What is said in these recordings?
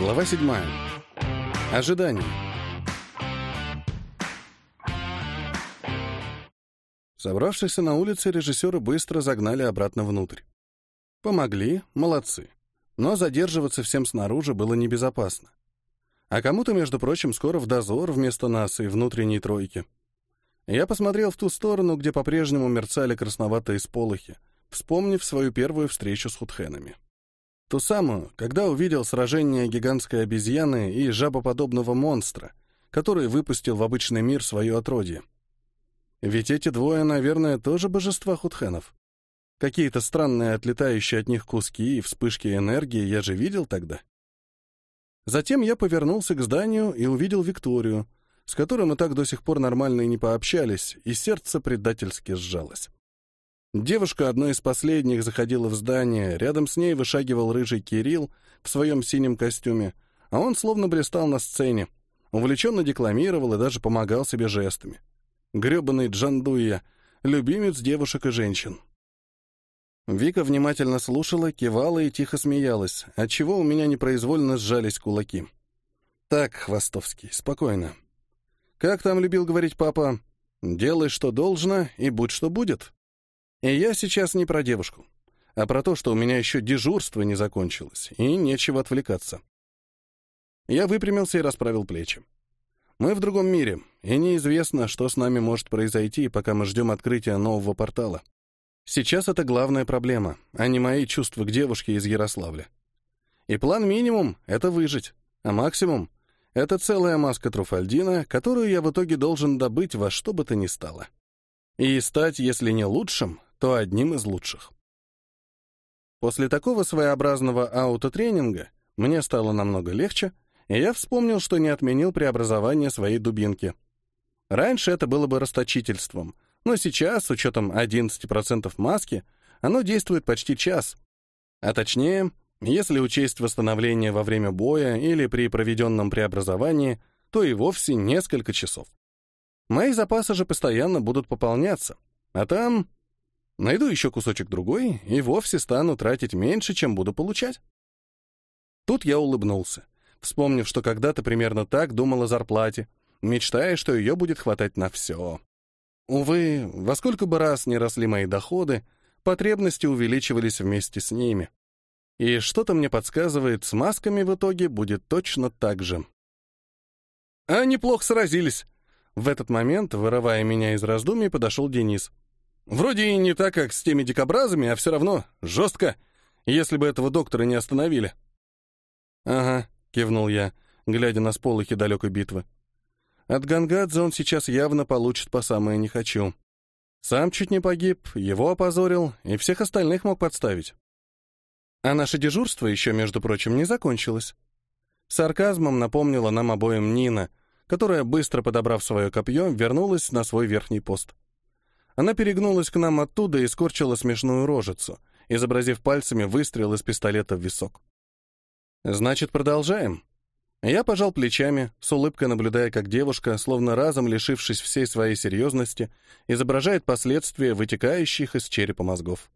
Глава 7. Ожидание. Собравшихся на улице режиссеры быстро загнали обратно внутрь. Помогли, молодцы. Но задерживаться всем снаружи было небезопасно. А кому-то, между прочим, скоро в дозор вместо нас и внутренней тройки. Я посмотрел в ту сторону, где по-прежнему мерцали красноватые сполохи, вспомнив свою первую встречу с худхенами. Ту самую, когда увидел сражение гигантской обезьяны и жабоподобного монстра, который выпустил в обычный мир свое отродье. Ведь эти двое, наверное, тоже божества худхенов. Какие-то странные отлетающие от них куски и вспышки энергии я же видел тогда. Затем я повернулся к зданию и увидел Викторию, с которой мы так до сих пор нормально и не пообщались, и сердце предательски сжалось. Девушка одной из последних заходила в здание, рядом с ней вышагивал рыжий Кирилл в своем синем костюме, а он словно блистал на сцене, увлеченно декламировал и даже помогал себе жестами. Гребаный Джандуя, любимец девушек и женщин. Вика внимательно слушала, кивала и тихо смеялась, отчего у меня непроизвольно сжались кулаки. «Так, Хвостовский, спокойно. Как там любил говорить папа, делай, что должно, и будь, что будет». И я сейчас не про девушку, а про то, что у меня еще дежурство не закончилось, и нечего отвлекаться. Я выпрямился и расправил плечи. Мы в другом мире, и неизвестно, что с нами может произойти, пока мы ждем открытия нового портала. Сейчас это главная проблема, а не мои чувства к девушке из Ярославля. И план минимум — это выжить, а максимум — это целая маска труфальдина, которую я в итоге должен добыть во что бы то ни стало. И стать, если не лучшим, то одним из лучших. После такого своеобразного аутотренинга мне стало намного легче, и я вспомнил, что не отменил преобразование своей дубинки. Раньше это было бы расточительством, но сейчас, с учетом 11% маски, оно действует почти час. А точнее, если учесть восстановление во время боя или при проведенном преобразовании, то и вовсе несколько часов. Мои запасы же постоянно будут пополняться, а там Найду еще кусочек другой и вовсе стану тратить меньше, чем буду получать. Тут я улыбнулся, вспомнив, что когда-то примерно так думал о зарплате, мечтая, что ее будет хватать на все. Увы, во сколько бы раз не росли мои доходы, потребности увеличивались вместе с ними. И что-то мне подсказывает, с масками в итоге будет точно так же. А неплохо сразились. В этот момент, вырывая меня из раздумий, подошел Денис. Вроде и не так, как с теми дикобразами, а все равно жестко, если бы этого доктора не остановили. «Ага», — кивнул я, глядя на сполохи далекой битвы. «От Гангадзе он сейчас явно получит по самое не хочу. Сам чуть не погиб, его опозорил и всех остальных мог подставить. А наше дежурство еще, между прочим, не закончилось. Сарказмом напомнила нам обоим Нина, которая, быстро подобрав свое копье, вернулась на свой верхний пост. Она перегнулась к нам оттуда и скорчила смешную рожицу, изобразив пальцами выстрел из пистолета в висок. «Значит, продолжаем?» Я пожал плечами, с улыбкой наблюдая, как девушка, словно разом лишившись всей своей серьезности, изображает последствия вытекающих из черепа мозгов.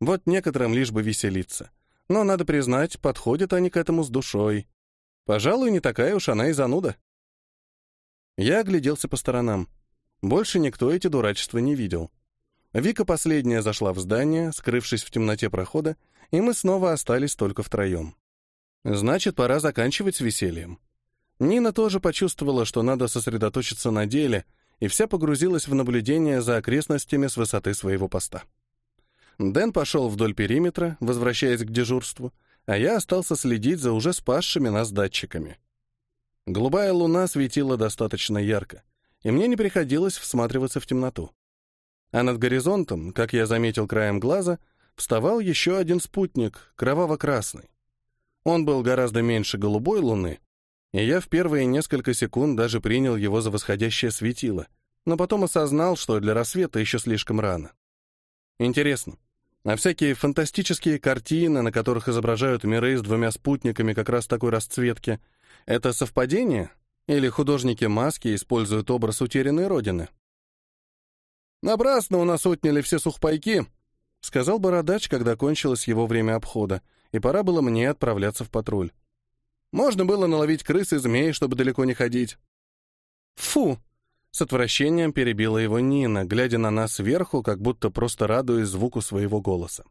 Вот некоторым лишь бы веселиться. Но, надо признать, подходят они к этому с душой. Пожалуй, не такая уж она и зануда. Я огляделся по сторонам. Больше никто эти дурачества не видел. Вика последняя зашла в здание, скрывшись в темноте прохода, и мы снова остались только втроем. Значит, пора заканчивать с весельем. Нина тоже почувствовала, что надо сосредоточиться на деле, и вся погрузилась в наблюдение за окрестностями с высоты своего поста. Дэн пошел вдоль периметра, возвращаясь к дежурству, а я остался следить за уже спасшими нас датчиками. Голубая луна светила достаточно ярко и мне не приходилось всматриваться в темноту. А над горизонтом, как я заметил краем глаза, вставал еще один спутник, кроваво-красный. Он был гораздо меньше голубой луны, и я в первые несколько секунд даже принял его за восходящее светило, но потом осознал, что для рассвета еще слишком рано. Интересно, а всякие фантастические картины, на которых изображают миры с двумя спутниками как раз такой расцветки, это совпадение или художники маски используют образ утерянной родины. «Напрасно у нас отняли все сухпайки», — сказал Бородач, когда кончилось его время обхода, и пора было мне отправляться в патруль. Можно было наловить крыс и змей, чтобы далеко не ходить. Фу! С отвращением перебила его Нина, глядя на нас сверху, как будто просто радуясь звуку своего голоса.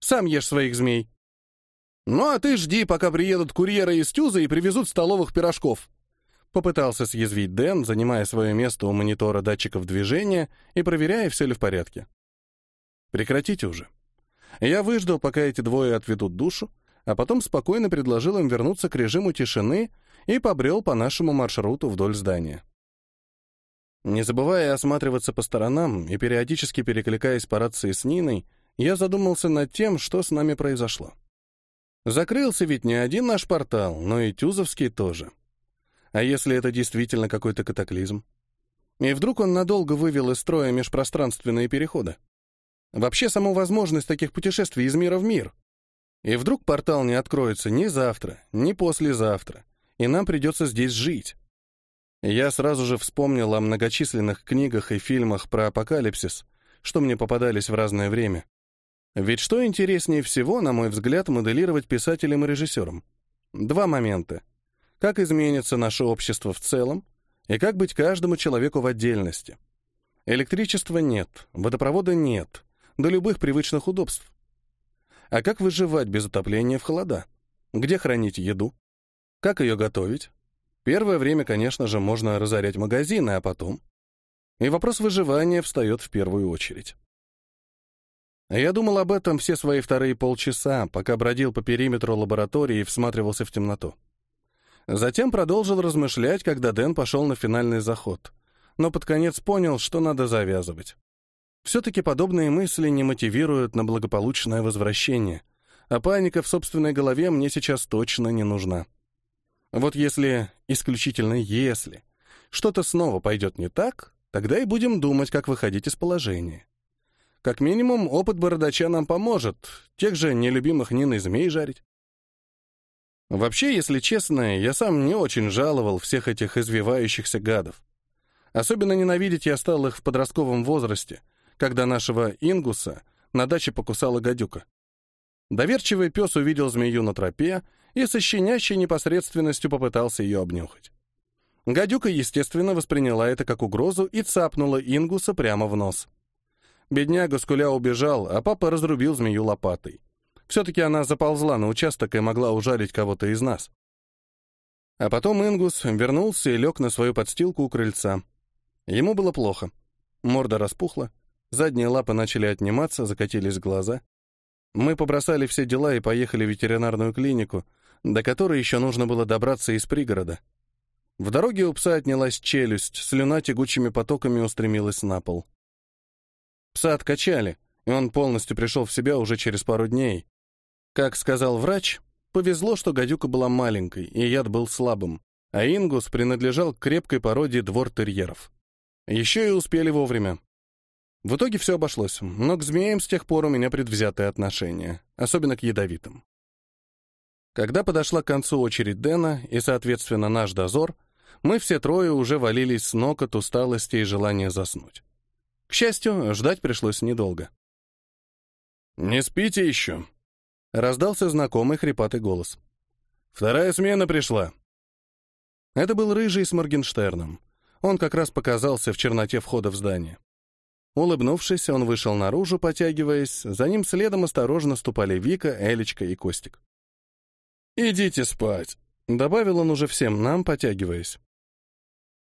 «Сам ешь своих змей!» «Ну а ты жди, пока приедут курьеры из Тюза и привезут столовых пирожков!» Попытался съязвить Дэн, занимая свое место у монитора датчиков движения и проверяя, все ли в порядке. «Прекратите уже!» Я выждал, пока эти двое отведут душу, а потом спокойно предложил им вернуться к режиму тишины и побрел по нашему маршруту вдоль здания. Не забывая осматриваться по сторонам и периодически перекликаясь по рации с Ниной, я задумался над тем, что с нами произошло. Закрылся ведь не один наш портал, но и Тюзовский тоже. А если это действительно какой-то катаклизм? И вдруг он надолго вывел из строя межпространственные переходы? Вообще, саму возможность таких путешествий из мира в мир. И вдруг портал не откроется ни завтра, ни послезавтра, и нам придется здесь жить. Я сразу же вспомнил о многочисленных книгах и фильмах про апокалипсис, что мне попадались в разное время. Ведь что интереснее всего, на мой взгляд, моделировать писателям и режиссерам? Два момента. Как изменится наше общество в целом, и как быть каждому человеку в отдельности. Электричества нет, водопровода нет, до любых привычных удобств. А как выживать без отопления в холода? Где хранить еду? Как ее готовить? Первое время, конечно же, можно разорять магазины, а потом... И вопрос выживания встает в первую очередь. Я думал об этом все свои вторые полчаса, пока бродил по периметру лаборатории и всматривался в темноту. Затем продолжил размышлять, когда Дэн пошел на финальный заход, но под конец понял, что надо завязывать. Все-таки подобные мысли не мотивируют на благополучное возвращение, а паника в собственной голове мне сейчас точно не нужна. Вот если, исключительно если, что-то снова пойдет не так, тогда и будем думать, как выходить из положения. Как минимум, опыт бородача нам поможет, тех же нелюбимых Ниной змей жарить. Вообще, если честно, я сам не очень жаловал всех этих извивающихся гадов. Особенно ненавидеть я стал их в подростковом возрасте — когда нашего Ингуса на даче покусала гадюка. Доверчивый пес увидел змею на тропе и со щенящей непосредственностью попытался ее обнюхать. Гадюка, естественно, восприняла это как угрозу и цапнула Ингуса прямо в нос. Бедняга скуля убежал, а папа разрубил змею лопатой. Все-таки она заползла на участок и могла ужалить кого-то из нас. А потом Ингус вернулся и лег на свою подстилку у крыльца. Ему было плохо. Морда распухла, Задние лапы начали отниматься, закатились глаза. Мы побросали все дела и поехали в ветеринарную клинику, до которой еще нужно было добраться из пригорода. В дороге у пса отнялась челюсть, слюна тягучими потоками устремилась на пол. Пса откачали, и он полностью пришел в себя уже через пару дней. Как сказал врач, повезло, что гадюка была маленькой, и яд был слабым, а ингус принадлежал к крепкой породе двор-терьеров. Еще и успели вовремя. В итоге все обошлось, но к змеям с тех пор у меня предвзятое отношение, особенно к ядовитым. Когда подошла к концу очередь Дэна и, соответственно, наш дозор, мы все трое уже валились с ног от усталости и желания заснуть. К счастью, ждать пришлось недолго. «Не спите еще?» — раздался знакомый хрипатый голос. «Вторая смена пришла». Это был Рыжий с Моргенштерном. Он как раз показался в черноте входа в здание. Улыбнувшись, он вышел наружу, потягиваясь. За ним следом осторожно ступали Вика, Элечка и Костик. «Идите спать», — добавил он уже всем нам, потягиваясь.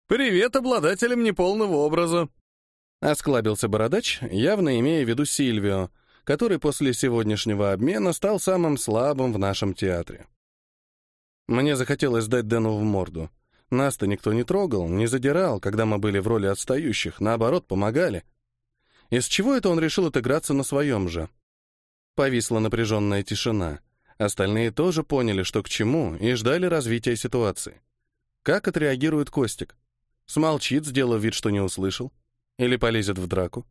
«Привет обладателям неполного образа», — осклабился бородач, явно имея в виду Сильвио, который после сегодняшнего обмена стал самым слабым в нашем театре. Мне захотелось дать Дэну в морду. Нас-то никто не трогал, не задирал, когда мы были в роли отстающих, наоборот, помогали. Из чего это он решил отыграться на своем же? Повисла напряженная тишина. Остальные тоже поняли, что к чему, и ждали развития ситуации. Как отреагирует Костик? Смолчит, сделав вид, что не услышал? Или полезет в драку?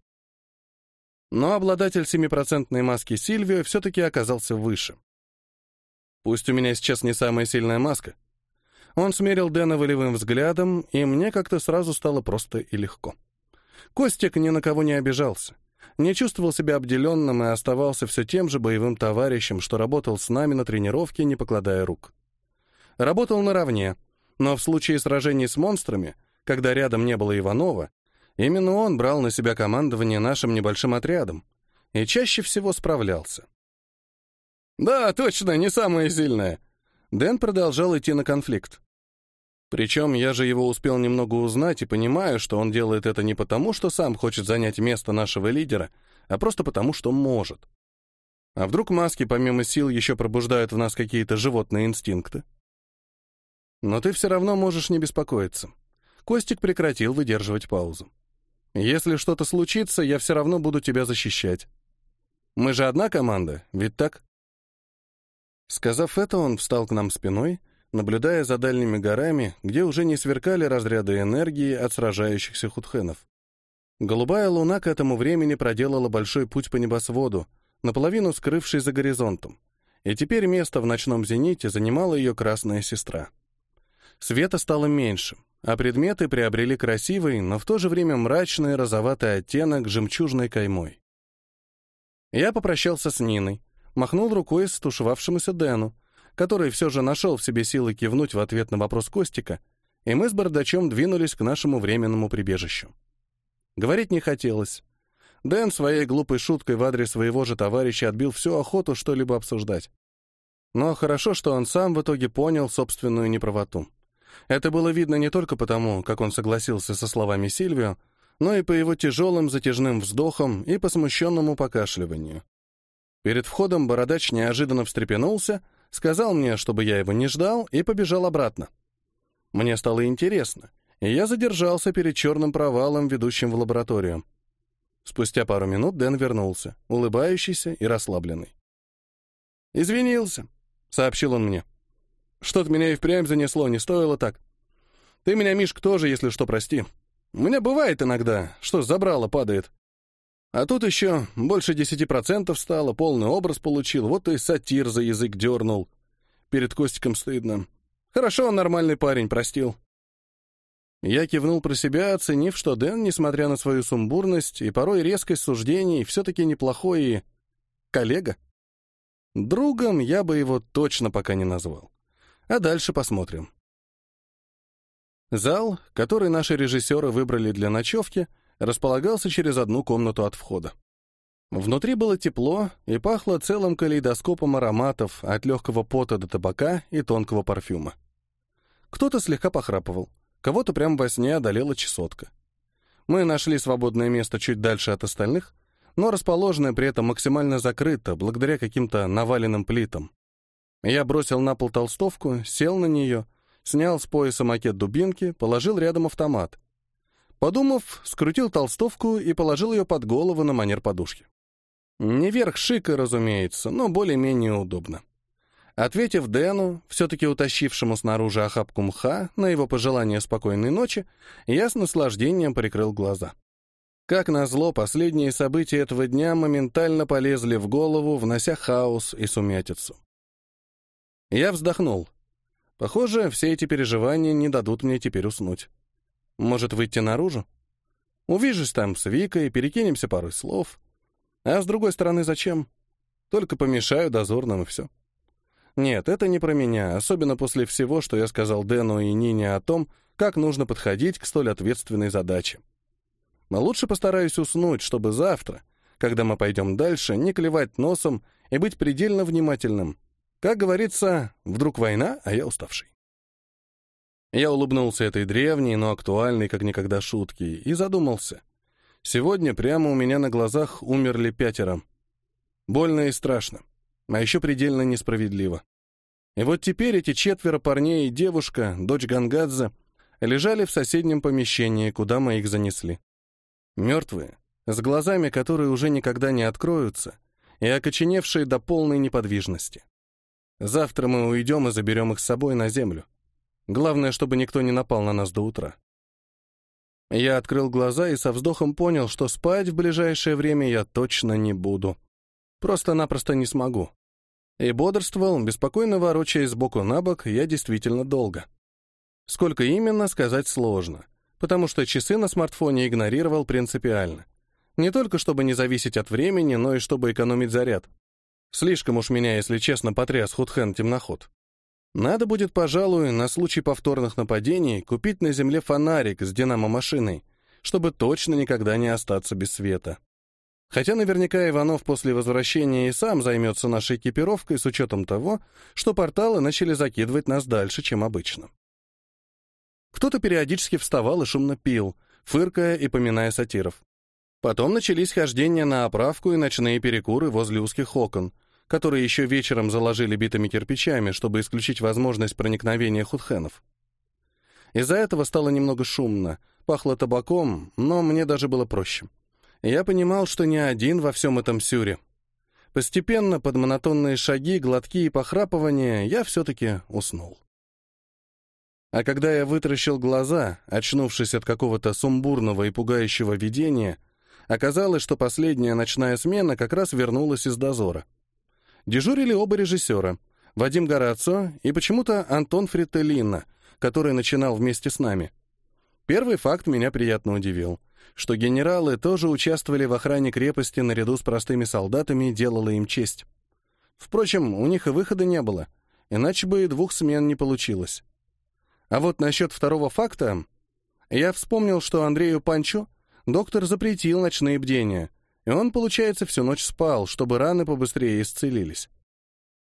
Но обладатель семипроцентной маски Сильвио все-таки оказался выше. Пусть у меня сейчас не самая сильная маска. Он смерил Дэна волевым взглядом, и мне как-то сразу стало просто и легко. Костик ни на кого не обижался. Не чувствовал себя обделенным и оставался все тем же боевым товарищем, что работал с нами на тренировке, не покладая рук. работал наравне, но в случае сражений с монстрами, когда рядом не было Иванова, именно он брал на себя командование нашим небольшим отрядом и чаще всего справлялся. «Да, точно, не самое сильное!» Дэн продолжал идти на конфликт. Причем я же его успел немного узнать и понимаю, что он делает это не потому, что сам хочет занять место нашего лидера, а просто потому, что может. А вдруг маски помимо сил еще пробуждают в нас какие-то животные инстинкты? Но ты все равно можешь не беспокоиться. Костик прекратил выдерживать паузу. Если что-то случится, я все равно буду тебя защищать. Мы же одна команда, ведь так? Сказав это, он встал к нам спиной, наблюдая за дальними горами, где уже не сверкали разряды энергии от сражающихся худхенов. Голубая луна к этому времени проделала большой путь по небосводу, наполовину скрывший за горизонтом, и теперь место в ночном зените занимала ее красная сестра. Света стало меньше, а предметы приобрели красивый, но в то же время мрачный розоватый оттенок жемчужной каймой. Я попрощался с Ниной, махнул рукой стушевавшемуся Дэну, который все же нашел в себе силы кивнуть в ответ на вопрос Костика, и мы с Бардачом двинулись к нашему временному прибежищу. Говорить не хотелось. Дэн своей глупой шуткой в адрес своего же товарища отбил всю охоту что-либо обсуждать. Но хорошо, что он сам в итоге понял собственную неправоту. Это было видно не только потому, как он согласился со словами Сильвио, но и по его тяжелым затяжным вздохам и по смущенному покашливанию. Перед входом бородач неожиданно встрепенулся, сказал мне, чтобы я его не ждал, и побежал обратно. Мне стало интересно, и я задержался перед черным провалом, ведущим в лабораторию. Спустя пару минут Дэн вернулся, улыбающийся и расслабленный. «Извинился», — сообщил он мне. «Что-то меня и впрямь занесло, не стоило так. Ты меня, Мишка, тоже, если что, прости. У меня бывает иногда, что забрало падает. А тут еще больше десяти процентов стало, полный образ получил, вот и сатир за язык дернул. Перед Костиком стыдно. Хорошо, он нормальный парень, простил. Я кивнул про себя, оценив, что Дэн, несмотря на свою сумбурность и порой резкость суждений, все-таки неплохой и... коллега. Другом я бы его точно пока не назвал. А дальше посмотрим. Зал, который наши режиссеры выбрали для ночевки — располагался через одну комнату от входа. Внутри было тепло и пахло целым калейдоскопом ароматов от легкого пота до табака и тонкого парфюма. Кто-то слегка похрапывал, кого-то прямо во сне одолела чесотка. Мы нашли свободное место чуть дальше от остальных, но расположенное при этом максимально закрыто, благодаря каким-то наваленным плитам. Я бросил на пол толстовку, сел на нее, снял с пояса макет дубинки, положил рядом автомат — Подумав, скрутил толстовку и положил ее под голову на манер подушки. Не верх шика, разумеется, но более-менее удобно. Ответив Дэну, все-таки утащившему снаружи охапку мха, на его пожелание спокойной ночи, я с наслаждением прикрыл глаза. Как назло, последние события этого дня моментально полезли в голову, внося хаос и сумятицу. Я вздохнул. Похоже, все эти переживания не дадут мне теперь уснуть. Может, выйти наружу? Увижусь там с Викой, перекинемся пару слов. А с другой стороны, зачем? Только помешаю дозорным и все. Нет, это не про меня, особенно после всего, что я сказал Дэну и Нине о том, как нужно подходить к столь ответственной задаче. Но лучше постараюсь уснуть, чтобы завтра, когда мы пойдем дальше, не клевать носом и быть предельно внимательным. Как говорится, вдруг война, а я уставший. Я улыбнулся этой древней, но актуальной как никогда шутке и задумался. Сегодня прямо у меня на глазах умерли пятеро. Больно и страшно, а еще предельно несправедливо. И вот теперь эти четверо парней и девушка, дочь Гангадзе, лежали в соседнем помещении, куда мы их занесли. Мертвые, с глазами, которые уже никогда не откроются, и окоченевшие до полной неподвижности. Завтра мы уйдем и заберем их с собой на землю. Главное, чтобы никто не напал на нас до утра. Я открыл глаза и со вздохом понял, что спать в ближайшее время я точно не буду. Просто-напросто не смогу. И бодрствовал, беспокойно ворочаясь сбоку на бок, я действительно долго. Сколько именно, сказать сложно, потому что часы на смартфоне игнорировал принципиально. Не только чтобы не зависеть от времени, но и чтобы экономить заряд. Слишком уж меня, если честно, потряс Худхен темноход. Надо будет, пожалуй, на случай повторных нападений купить на земле фонарик с динамо-машиной, чтобы точно никогда не остаться без света. Хотя наверняка Иванов после возвращения и сам займется нашей экипировкой с учетом того, что порталы начали закидывать нас дальше, чем обычно. Кто-то периодически вставал и шумно пил, фыркая и поминая сатиров. Потом начались хождения на оправку и ночные перекуры возле узких окон, которые еще вечером заложили битыми кирпичами, чтобы исключить возможность проникновения худхенов. Из-за этого стало немного шумно, пахло табаком, но мне даже было проще. Я понимал, что не один во всем этом сюре. Постепенно, под монотонные шаги, глотки и похрапывания, я все-таки уснул. А когда я вытаращил глаза, очнувшись от какого-то сумбурного и пугающего видения, оказалось, что последняя ночная смена как раз вернулась из дозора. Дежурили оба режиссера — Вадим Горацио и почему-то Антон Фрителлино, который начинал вместе с нами. Первый факт меня приятно удивил. Что генералы тоже участвовали в охране крепости наряду с простыми солдатами, делало им честь. Впрочем, у них и выхода не было, иначе бы и двух смен не получилось. А вот насчет второго факта, я вспомнил, что Андрею Панчо доктор запретил ночные бдения, и он, получается, всю ночь спал, чтобы раны побыстрее исцелились.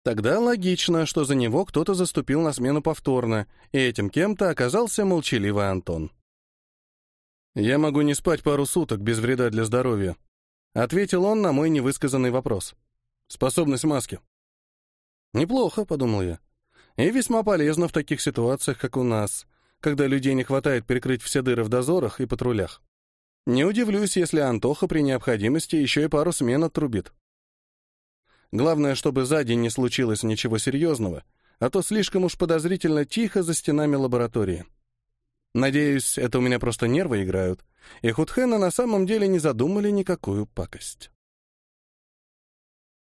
Тогда логично, что за него кто-то заступил на смену повторно, и этим кем-то оказался молчаливый Антон. «Я могу не спать пару суток без вреда для здоровья», — ответил он на мой невысказанный вопрос. «Способность маски». «Неплохо», — подумал я. «И весьма полезно в таких ситуациях, как у нас, когда людей не хватает перекрыть все дыры в дозорах и патрулях. Не удивлюсь, если Антоха при необходимости еще и пару смен отрубит. Главное, чтобы за день не случилось ничего серьезного, а то слишком уж подозрительно тихо за стенами лаборатории». Надеюсь, это у меня просто нервы играют, и Худхена на самом деле не задумали никакую пакость.